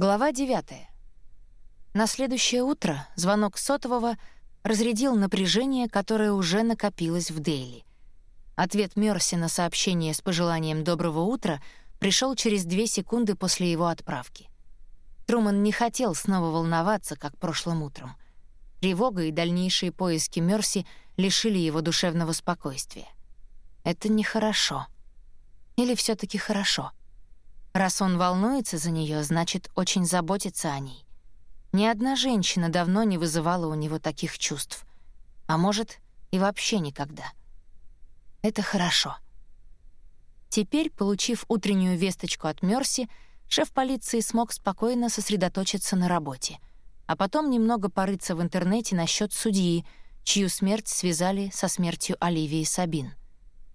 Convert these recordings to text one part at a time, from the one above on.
Глава 9. На следующее утро звонок сотового разрядил напряжение, которое уже накопилось в Дейли. Ответ Мерси на сообщение с пожеланием доброго утра пришел через две секунды после его отправки. Труман не хотел снова волноваться, как прошлым утром. Тревога и дальнейшие поиски Мерси лишили его душевного спокойствия. Это нехорошо. Или все таки хорошо? Раз он волнуется за нее, значит, очень заботится о ней. Ни одна женщина давно не вызывала у него таких чувств. А может, и вообще никогда. Это хорошо. Теперь, получив утреннюю весточку от Мерси, шеф полиции смог спокойно сосредоточиться на работе, а потом немного порыться в интернете насчет судьи, чью смерть связали со смертью Оливии Сабин.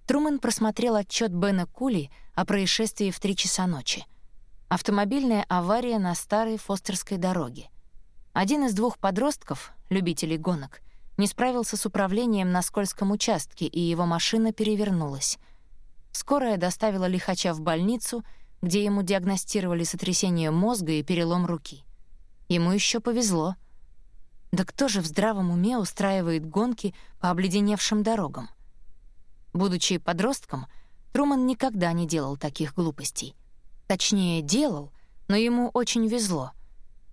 Трумэн просмотрел отчет Бена Кули о происшествии в 3 часа ночи. Автомобильная авария на старой Фостерской дороге. Один из двух подростков, любителей гонок, не справился с управлением на скользком участке, и его машина перевернулась. Скорая доставила лихача в больницу, где ему диагностировали сотрясение мозга и перелом руки. Ему еще повезло. Да кто же в здравом уме устраивает гонки по обледеневшим дорогам? Будучи подростком, Труман никогда не делал таких глупостей. Точнее, делал, но ему очень везло.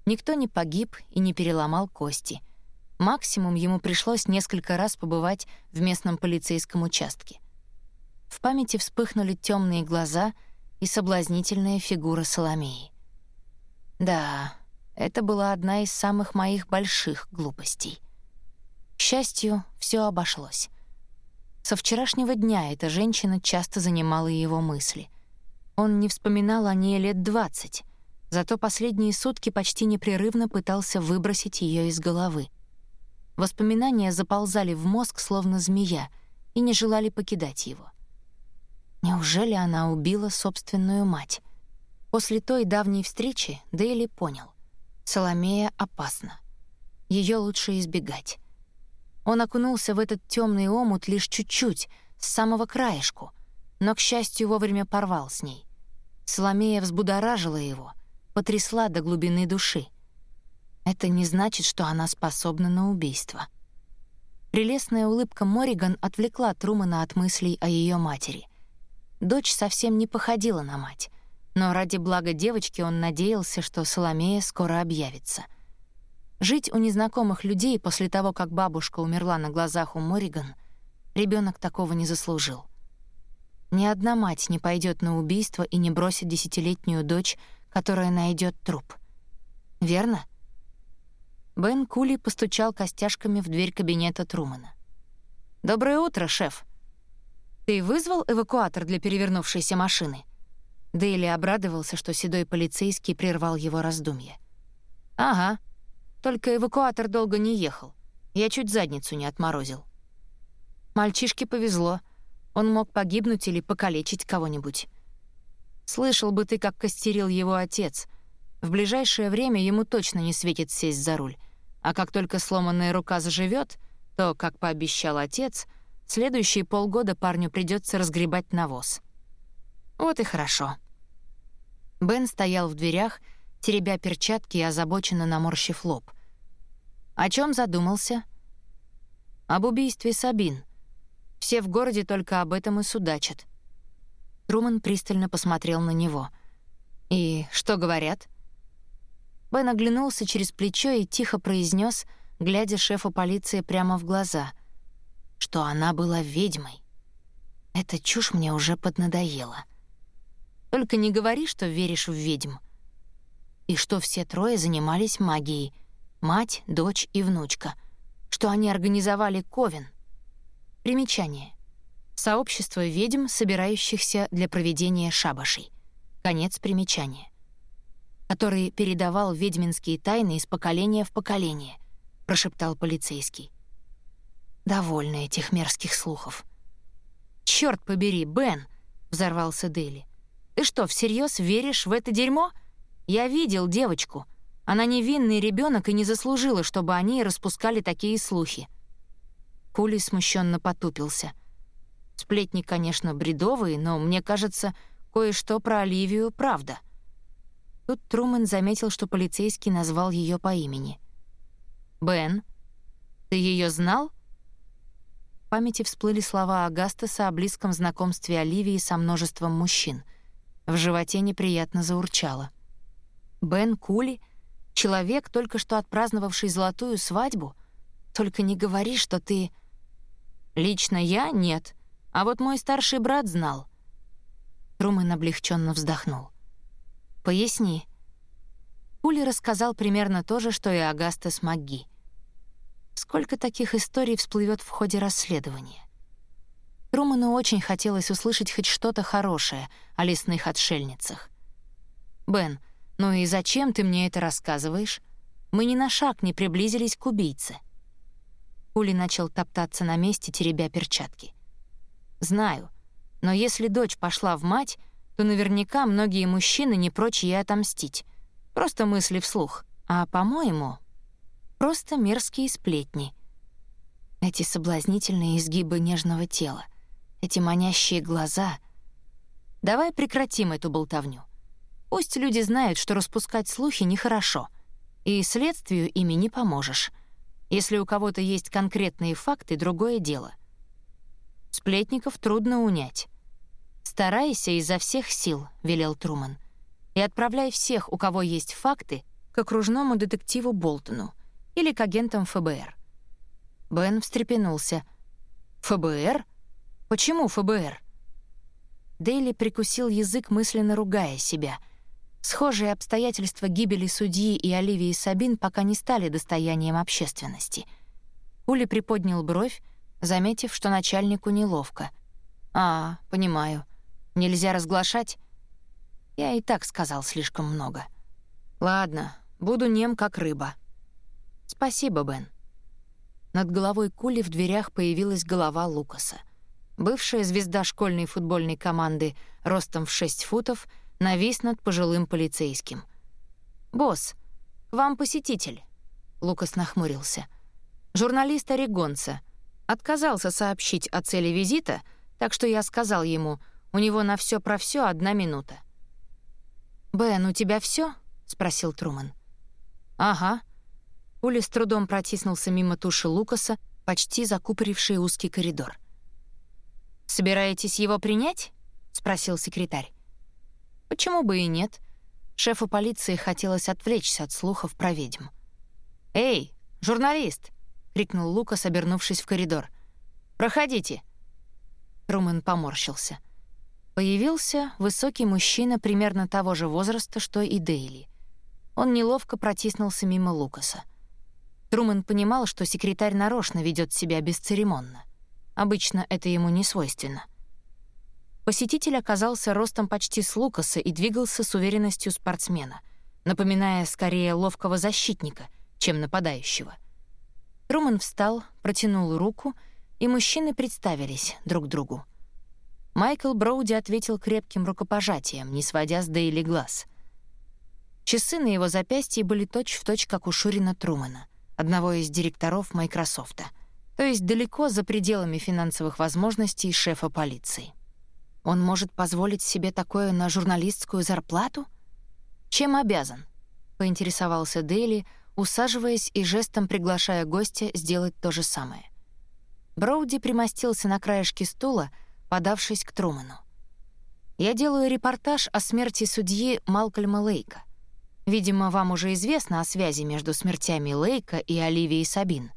Никто не погиб и не переломал кости. Максимум ему пришлось несколько раз побывать в местном полицейском участке. В памяти вспыхнули темные глаза и соблазнительная фигура Соломеи. Да, это была одна из самых моих больших глупостей. К счастью, все обошлось. Со вчерашнего дня эта женщина часто занимала его мысли. Он не вспоминал о ней лет двадцать, зато последние сутки почти непрерывно пытался выбросить ее из головы. Воспоминания заползали в мозг, словно змея, и не желали покидать его. Неужели она убила собственную мать? После той давней встречи Дейли понял. Соломея опасна. Ее лучше избегать. Он окунулся в этот темный омут лишь чуть-чуть, с самого краешку, но, к счастью, вовремя порвал с ней. Соломея взбудоражила его, потрясла до глубины души. Это не значит, что она способна на убийство. Прелестная улыбка Мориган отвлекла Трумана от мыслей о ее матери. Дочь совсем не походила на мать, но ради блага девочки он надеялся, что Соломея скоро объявится — Жить у незнакомых людей после того, как бабушка умерла на глазах у Мориган, ребенок такого не заслужил. Ни одна мать не пойдет на убийство и не бросит десятилетнюю дочь, которая найдет труп. Верно? Бен Кули постучал костяшками в дверь кабинета Трумана. «Доброе утро, шеф. Ты вызвал эвакуатор для перевернувшейся машины?» Дейли обрадовался, что седой полицейский прервал его раздумье. «Ага», только эвакуатор долго не ехал. Я чуть задницу не отморозил. Мальчишке повезло. Он мог погибнуть или покалечить кого-нибудь. Слышал бы ты, как костерил его отец. В ближайшее время ему точно не светит сесть за руль. А как только сломанная рука заживет, то, как пообещал отец, следующие полгода парню придется разгребать навоз. Вот и хорошо. Бен стоял в дверях, теребя перчатки и озабоченно наморщив лоб. «О чем задумался?» «Об убийстве Сабин. Все в городе только об этом и судачат». Труман пристально посмотрел на него. «И что говорят?» Бен оглянулся через плечо и тихо произнес, глядя шефу полиции прямо в глаза, что она была ведьмой. «Эта чушь мне уже поднадоела. Только не говори, что веришь в ведьм и что все трое занимались магией — мать, дочь и внучка, что они организовали Ковен. Примечание. Сообщество ведьм, собирающихся для проведения шабашей. Конец примечания. Который передавал ведьминские тайны из поколения в поколение, прошептал полицейский. Довольно этих мерзких слухов. Черт побери, Бен!» — взорвался Дели. «Ты что, всерьез веришь в это дерьмо?» Я видел девочку. Она невинный ребенок и не заслужила, чтобы они распускали такие слухи. Кули смущенно потупился. Сплетни, конечно, бредовые, но мне кажется, кое-что про Оливию правда. Тут Трумэн заметил, что полицейский назвал ее по имени. «Бен, ты ее знал?» В памяти всплыли слова Агастеса о близком знакомстве Оливии со множеством мужчин. В животе неприятно заурчало. «Бен Кули? Человек, только что отпраздновавший золотую свадьбу? Только не говори, что ты...» «Лично я — нет, а вот мой старший брат знал». Трумэн облегченно вздохнул. «Поясни». Кули рассказал примерно то же, что и Агастес МакГи. Сколько таких историй всплывет в ходе расследования? Труману очень хотелось услышать хоть что-то хорошее о лесных отшельницах. «Бен, ну и зачем ты мне это рассказываешь? Мы ни на шаг не приблизились к убийце». Кули начал топтаться на месте, теребя перчатки. «Знаю, но если дочь пошла в мать, то наверняка многие мужчины не прочь ей отомстить. Просто мысли вслух. А, по-моему, Просто мерзкие сплетни. Эти соблазнительные изгибы нежного тела, эти манящие глаза. Давай прекратим эту болтовню. Пусть люди знают, что распускать слухи нехорошо, и следствию ими не поможешь. Если у кого-то есть конкретные факты, другое дело. Сплетников трудно унять. «Старайся изо всех сил», — велел Труман, «и отправляй всех, у кого есть факты, к окружному детективу Болтону или к агентам ФБР. Бен встрепенулся. «ФБР? Почему ФБР?» Дейли прикусил язык, мысленно ругая себя. Схожие обстоятельства гибели судьи и Оливии Сабин пока не стали достоянием общественности. Ули приподнял бровь, заметив, что начальнику неловко. «А, понимаю. Нельзя разглашать?» Я и так сказал слишком много. «Ладно, буду нем, как рыба». «Спасибо, Бен». Над головой Кули в дверях появилась голова Лукаса. Бывшая звезда школьной футбольной команды ростом в 6 футов навис над пожилым полицейским. «Босс, вам посетитель», — Лукас нахмурился. «Журналист Орегонца. Отказался сообщить о цели визита, так что я сказал ему, у него на все про все одна минута». «Бен, у тебя все? спросил Труман. «Ага», Ули с трудом протиснулся мимо туши Лукаса, почти закупоривший узкий коридор. «Собираетесь его принять?» — спросил секретарь. «Почему бы и нет?» Шефу полиции хотелось отвлечься от слухов про ведьм. «Эй, журналист!» — крикнул Лукас, обернувшись в коридор. «Проходите!» Трумэн поморщился. Появился высокий мужчина примерно того же возраста, что и Дейли. Он неловко протиснулся мимо Лукаса. Трумэн понимал, что секретарь нарочно ведет себя бесцеремонно. Обычно это ему не свойственно. Посетитель оказался ростом почти с Лукаса и двигался с уверенностью спортсмена, напоминая скорее ловкого защитника, чем нападающего. Трумэн встал, протянул руку, и мужчины представились друг другу. Майкл Броуди ответил крепким рукопожатием, не сводя с Дейли глаз. Часы на его запястье были точь-в-точь, точь, как у Шурина Трумэна одного из директоров Майкрософта, то есть далеко за пределами финансовых возможностей шефа полиции. Он может позволить себе такое на журналистскую зарплату? Чем обязан? поинтересовался Дейли, усаживаясь и жестом приглашая гостя сделать то же самое. Броуди примостился на краешке стула, подавшись к Труману. «Я делаю репортаж о смерти судьи Малкольма Лейка. Видимо, вам уже известно о связи между смертями Лейка и Оливии Сабин.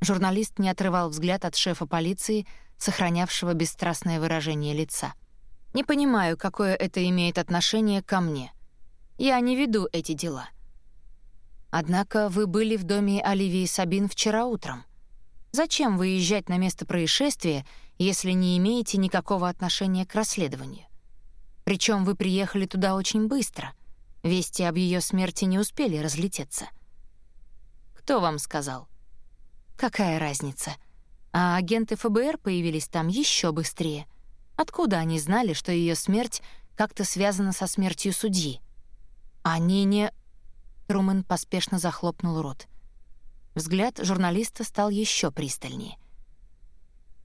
Журналист не отрывал взгляд от шефа полиции, сохранявшего бесстрастное выражение лица. Не понимаю, какое это имеет отношение ко мне. Я не веду эти дела. Однако вы были в доме Оливии Сабин вчера утром. Зачем выезжать на место происшествия, если не имеете никакого отношения к расследованию? Причем вы приехали туда очень быстро. Вести об ее смерти не успели разлететься. Кто вам сказал? Какая разница? А агенты ФБР появились там еще быстрее. Откуда они знали, что ее смерть как-то связана со смертью судьи? Они не... Трумэн поспешно захлопнул рот. Взгляд журналиста стал еще пристальнее.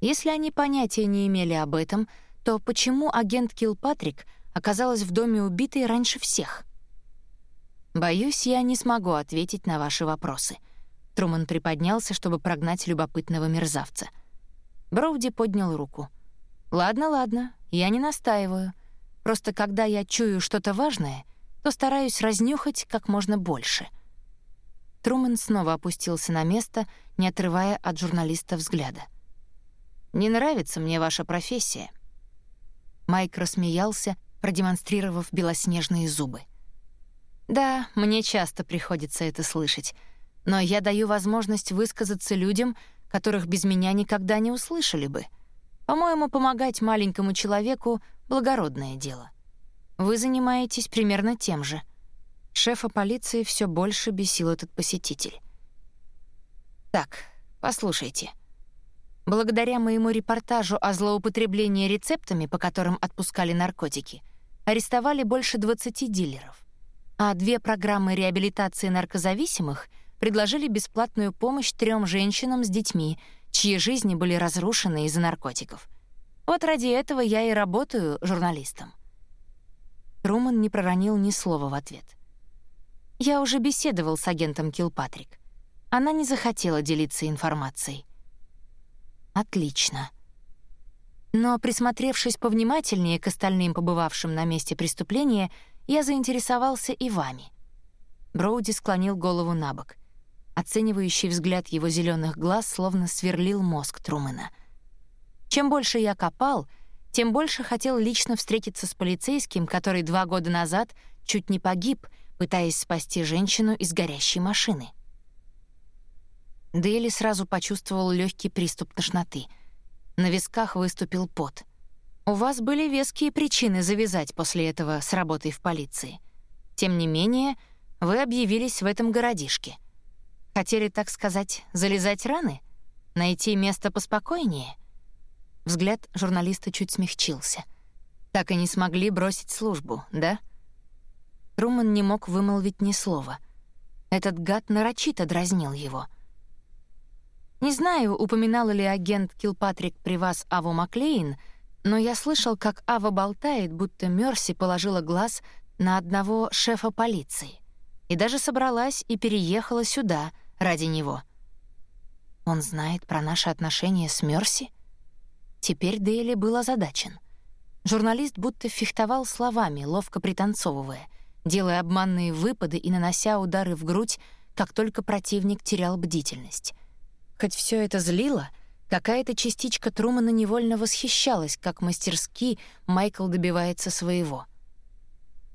Если они понятия не имели об этом, то почему агент Килпатрик оказалась в доме убитой раньше всех? Боюсь, я не смогу ответить на ваши вопросы. Труман приподнялся, чтобы прогнать любопытного мерзавца. Броуди поднял руку. Ладно, ладно, я не настаиваю. Просто когда я чую что-то важное, то стараюсь разнюхать как можно больше. Трумэн снова опустился на место, не отрывая от журналиста взгляда. «Не нравится мне ваша профессия». Майк рассмеялся, продемонстрировав белоснежные зубы. «Да, мне часто приходится это слышать, но я даю возможность высказаться людям, которых без меня никогда не услышали бы. По-моему, помогать маленькому человеку — благородное дело. Вы занимаетесь примерно тем же». Шефа полиции все больше бесил этот посетитель. «Так, послушайте», Благодаря моему репортажу о злоупотреблении рецептами, по которым отпускали наркотики, арестовали больше 20 дилеров. А две программы реабилитации наркозависимых предложили бесплатную помощь трем женщинам с детьми, чьи жизни были разрушены из-за наркотиков. Вот ради этого я и работаю журналистом. Труман не проронил ни слова в ответ. Я уже беседовал с агентом Килпатрик. Она не захотела делиться информацией. Отлично. Но, присмотревшись повнимательнее к остальным побывавшим на месте преступления, я заинтересовался и вами. Броуди склонил голову на бок. Оценивающий взгляд его зеленых глаз словно сверлил мозг Трумэна. Чем больше я копал, тем больше хотел лично встретиться с полицейским, который два года назад чуть не погиб, пытаясь спасти женщину из горящей машины. Дейли сразу почувствовал легкий приступ тошноты. На висках выступил пот. У вас были веские причины завязать после этого с работой в полиции. Тем не менее, вы объявились в этом городишке. Хотели, так сказать, залезать раны? Найти место поспокойнее? Взгляд журналиста чуть смягчился. Так и не смогли бросить службу, да? Труман не мог вымолвить ни слова. Этот гад нарочито дразнил его — не знаю, упоминала ли агент Килпатрик при вас Аву Маклейн, но я слышал, как Ава болтает, будто Мерси положила глаз на одного шефа полиции и даже собралась и переехала сюда ради него. Он знает про наши отношения с Мерси? Теперь Дейли был озадачен. Журналист будто фехтовал словами, ловко пританцовывая, делая обманные выпады и нанося удары в грудь, как только противник терял бдительность. Хоть все это злило, какая-то частичка Трумана невольно восхищалась, как мастерски Майкл добивается своего.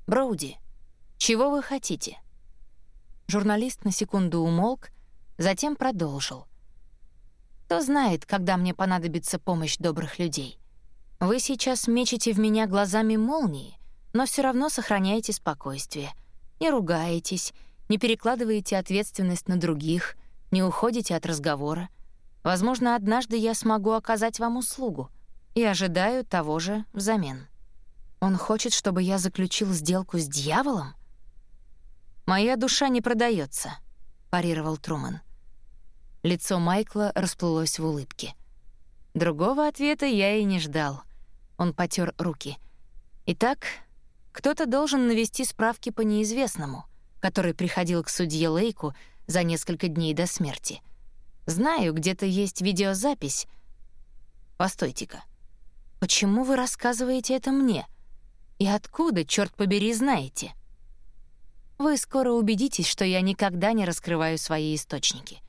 «Броуди, чего вы хотите?» Журналист на секунду умолк, затем продолжил. «Кто знает, когда мне понадобится помощь добрых людей? Вы сейчас мечете в меня глазами молнии, но все равно сохраняете спокойствие, не ругаетесь, не перекладываете ответственность на других — не уходите от разговора. Возможно, однажды я смогу оказать вам услугу и ожидаю того же взамен. Он хочет, чтобы я заключил сделку с дьяволом? Моя душа не продается, парировал Труман. Лицо Майкла расплылось в улыбке. Другого ответа я и не ждал. Он потер руки. Итак, кто-то должен навести справки по неизвестному, который приходил к судье Лейку за несколько дней до смерти. Знаю, где-то есть видеозапись. Постойте-ка. Почему вы рассказываете это мне? И откуда, черт побери, знаете? Вы скоро убедитесь, что я никогда не раскрываю свои источники.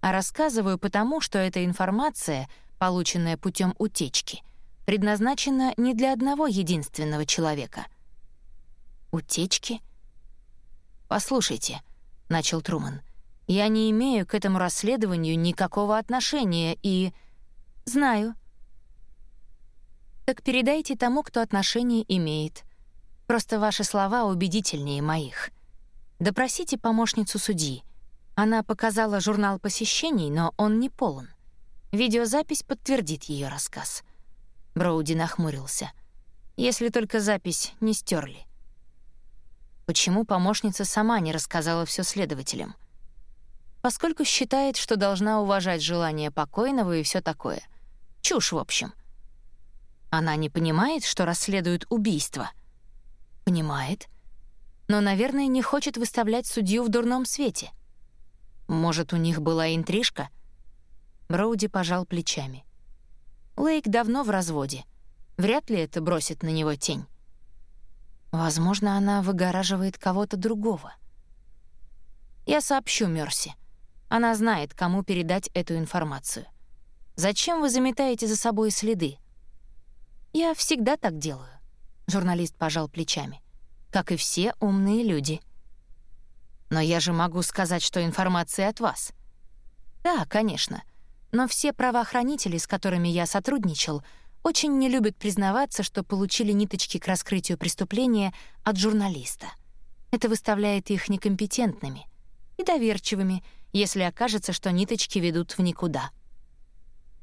А рассказываю потому, что эта информация, полученная путем утечки, предназначена не для одного единственного человека. Утечки? Послушайте, начал Труман. Я не имею к этому расследованию никакого отношения и... Знаю. Так передайте тому, кто отношение имеет. Просто ваши слова убедительнее моих. Допросите помощницу судьи. Она показала журнал посещений, но он не полон. Видеозапись подтвердит ее рассказ. Броуди нахмурился. Если только запись не стерли. Почему помощница сама не рассказала все следователям? поскольку считает, что должна уважать желание покойного и все такое. Чушь, в общем. Она не понимает, что расследует убийство. Понимает. Но, наверное, не хочет выставлять судью в дурном свете. Может, у них была интрижка? Броуди пожал плечами. Лейк давно в разводе. Вряд ли это бросит на него тень. Возможно, она выгораживает кого-то другого. Я сообщу Мерси. Она знает, кому передать эту информацию. Зачем вы заметаете за собой следы? Я всегда так делаю. Журналист пожал плечами. Как и все умные люди. Но я же могу сказать, что информация от вас. Да, конечно. Но все правоохранители, с которыми я сотрудничал, очень не любят признаваться, что получили ниточки к раскрытию преступления от журналиста. Это выставляет их некомпетентными и доверчивыми, если окажется, что ниточки ведут в никуда.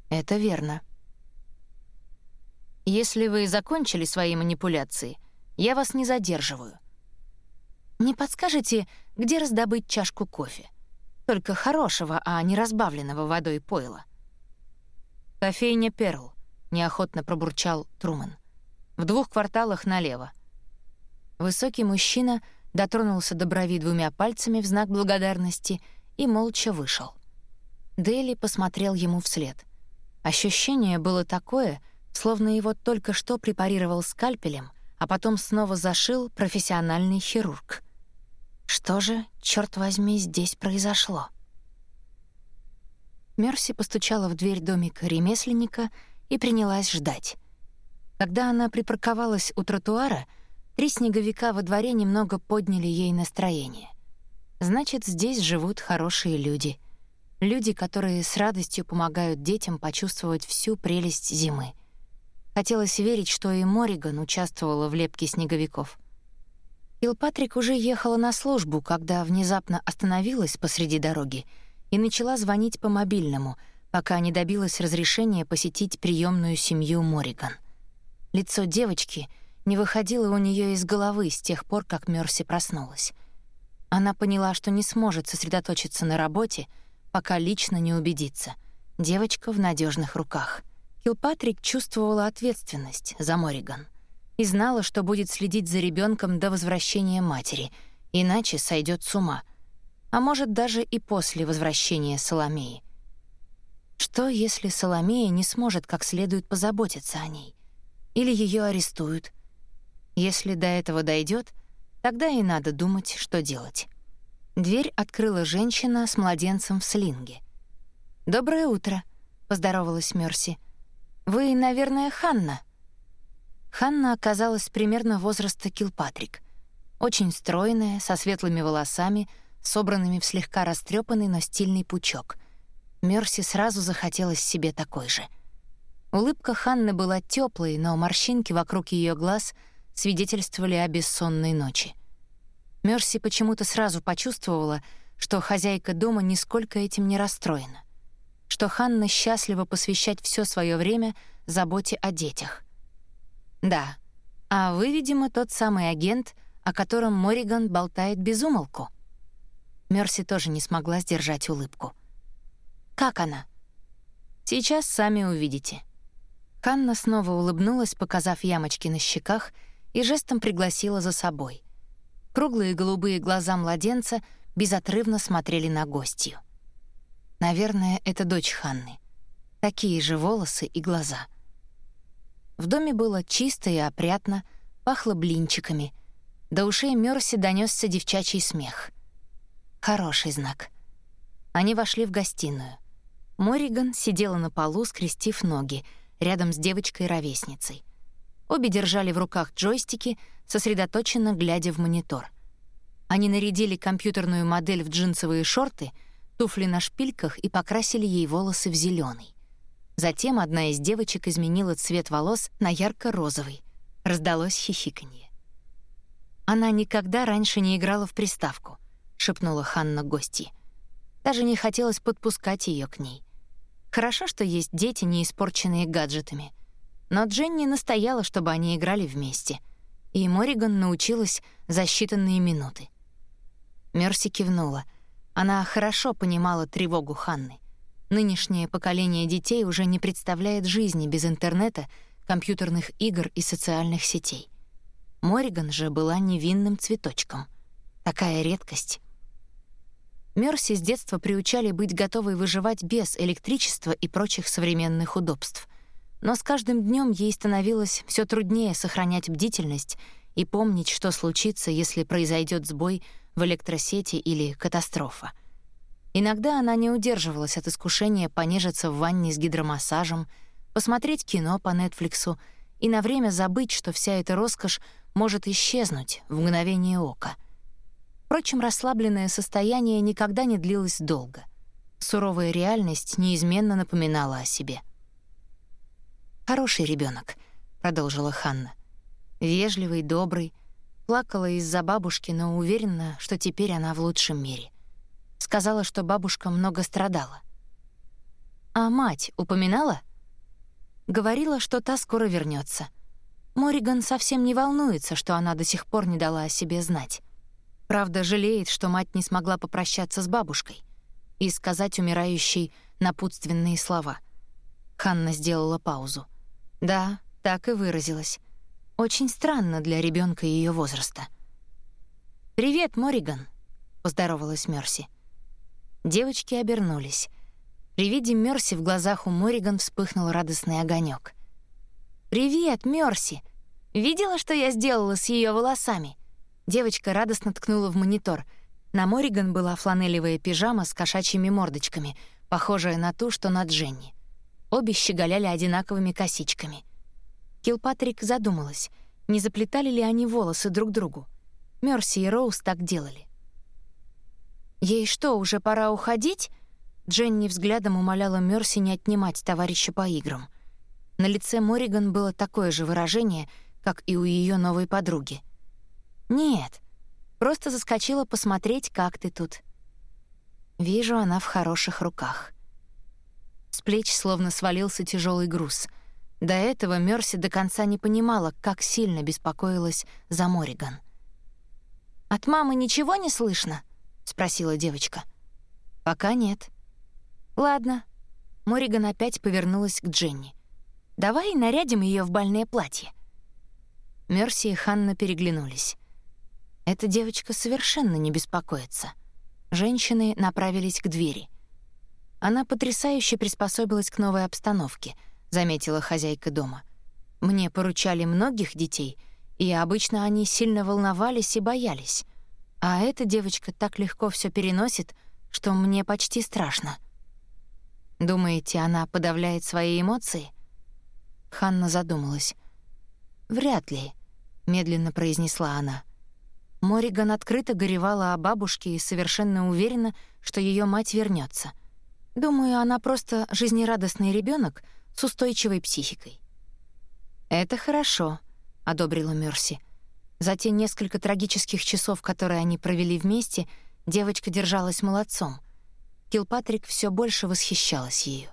Это верно. Если вы закончили свои манипуляции, я вас не задерживаю. Не подскажете, где раздобыть чашку кофе? Только хорошего, а не разбавленного водой пойла. Кофейня «Перл», — неохотно пробурчал Труман. В двух кварталах налево. Высокий мужчина дотронулся до брови двумя пальцами в знак благодарности и молча вышел. Дели посмотрел ему вслед. Ощущение было такое, словно его только что препарировал скальпелем, а потом снова зашил профессиональный хирург. Что же, черт возьми, здесь произошло? Мерси постучала в дверь домика ремесленника и принялась ждать. Когда она припарковалась у тротуара, три снеговика во дворе немного подняли ей настроение. Значит, здесь живут хорошие люди. Люди, которые с радостью помогают детям почувствовать всю прелесть зимы. Хотелось верить, что и Мориган участвовала в лепке снеговиков. Килпатрик уже ехала на службу, когда внезапно остановилась посреди дороги и начала звонить по мобильному, пока не добилась разрешения посетить приемную семью Мориган. Лицо девочки не выходило у нее из головы с тех пор, как Мерси проснулась. Она поняла, что не сможет сосредоточиться на работе, пока лично не убедится. Девочка в надежных руках. Килпатрик чувствовала ответственность за Мориган и знала, что будет следить за ребенком до возвращения матери, иначе сойдет с ума. А может, даже и после возвращения Соломеи. Что, если Соломея не сможет как следует позаботиться о ней? Или ее арестуют? Если до этого дойдет, Тогда и надо думать, что делать. Дверь открыла женщина с младенцем в слинге. «Доброе утро», — поздоровалась Мерси. «Вы, наверное, Ханна?» Ханна оказалась примерно возраста Килпатрик. Очень стройная, со светлыми волосами, собранными в слегка растрепанный, но стильный пучок. Мерси сразу захотелось себе такой же. Улыбка Ханны была теплой, но морщинки вокруг ее глаз — свидетельствовали о бессонной ночи. Мерси почему-то сразу почувствовала, что хозяйка дома нисколько этим не расстроена, что Ханна счастлива посвящать все свое время заботе о детях. Да, а вы, видимо, тот самый агент, о котором Мориган болтает без умолку. Мерси тоже не смогла сдержать улыбку. Как она? Сейчас сами увидите. Ханна снова улыбнулась, показав ямочки на щеках и жестом пригласила за собой. Круглые голубые глаза младенца безотрывно смотрели на гостью. Наверное, это дочь Ханны. Такие же волосы и глаза. В доме было чисто и опрятно, пахло блинчиками. До ушей Мерси донесся девчачий смех. Хороший знак. Они вошли в гостиную. Мориган сидела на полу, скрестив ноги, рядом с девочкой-ровесницей. Обе держали в руках джойстики, сосредоточенно глядя в монитор. Они нарядили компьютерную модель в джинсовые шорты, туфли на шпильках и покрасили ей волосы в зеленый. Затем одна из девочек изменила цвет волос на ярко-розовый. Раздалось хихиканье. «Она никогда раньше не играла в приставку», — шепнула Ханна гости. Даже не хотелось подпускать ее к ней. Хорошо, что есть дети, не испорченные гаджетами — но Дженни настояла, чтобы они играли вместе, и Мориган научилась за считанные минуты. Мерси кивнула. Она хорошо понимала тревогу Ханны. Нынешнее поколение детей уже не представляет жизни без интернета, компьютерных игр и социальных сетей. Мориган же была невинным цветочком — Такая редкость. Мерси с детства приучали быть готовой выживать без электричества и прочих современных удобств. Но с каждым днем ей становилось все труднее сохранять бдительность и помнить, что случится, если произойдет сбой в электросети или катастрофа. Иногда она не удерживалась от искушения понежиться в ванне с гидромассажем, посмотреть кино по Нетфликсу и на время забыть, что вся эта роскошь может исчезнуть в мгновение ока. Впрочем, расслабленное состояние никогда не длилось долго. Суровая реальность неизменно напоминала о себе. «Хороший ребенок, продолжила Ханна. «Вежливый, добрый, плакала из-за бабушки, но уверена, что теперь она в лучшем мире. Сказала, что бабушка много страдала. А мать упоминала?» Говорила, что та скоро вернется. Мориган совсем не волнуется, что она до сих пор не дала о себе знать. Правда, жалеет, что мать не смогла попрощаться с бабушкой и сказать умирающей напутственные слова. Ханна сделала паузу. Да, так и выразилась. Очень странно для ребенка ее возраста. «Привет, Мориган», — поздоровалась Мерси. Девочки обернулись — при виде Мерси в глазах у Мориган вспыхнул радостный огонек. «Привет, Мерси! Видела, что я сделала с ее волосами?» Девочка радостно ткнула в монитор. На Мориган была фланелевая пижама с кошачьими мордочками, похожая на ту, что на Дженни. Обе щеголяли одинаковыми косичками. Килпатрик задумалась, не заплетали ли они волосы друг другу. Мерси и Роуз так делали. «Ей что, уже пора уходить?» Дженни взглядом умоляла Мерси не отнимать товарища по играм. На лице Мориган было такое же выражение, как и у ее новой подруги. «Нет, просто заскочила посмотреть, как ты тут». Вижу, она в хороших руках. С плеч словно свалился тяжелый груз. До этого Мерси до конца не понимала, как сильно беспокоилась за Мориган. «От мамы ничего не слышно?» — спросила девочка. «Пока нет». Ладно. Мориган опять повернулась к Дженни. Давай нарядим ее в бальное платье. Мерси и Ханна переглянулись. Эта девочка совершенно не беспокоится. Женщины направились к двери. Она потрясающе приспособилась к новой обстановке, заметила хозяйка дома. Мне поручали многих детей, и обычно они сильно волновались и боялись. А эта девочка так легко все переносит, что мне почти страшно. Думаете, она подавляет свои эмоции? Ханна задумалась. Вряд ли, медленно произнесла она. Мориган открыто горевала о бабушке и совершенно уверена, что ее мать вернется. Думаю, она просто жизнерадостный ребенок с устойчивой психикой. Это хорошо, одобрила Мерси. За те несколько трагических часов, которые они провели вместе, девочка держалась молодцом — Килпатрик все больше восхищалась ею.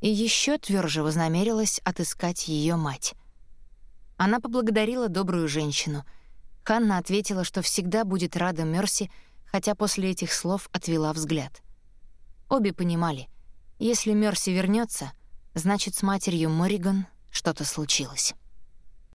И еще тверже вознамерилась отыскать ее мать. Она поблагодарила добрую женщину. Ханна ответила, что всегда будет рада Мерси, хотя после этих слов отвела взгляд. Обе понимали, если Мерси вернется, значит, с матерью Мориган что-то случилось.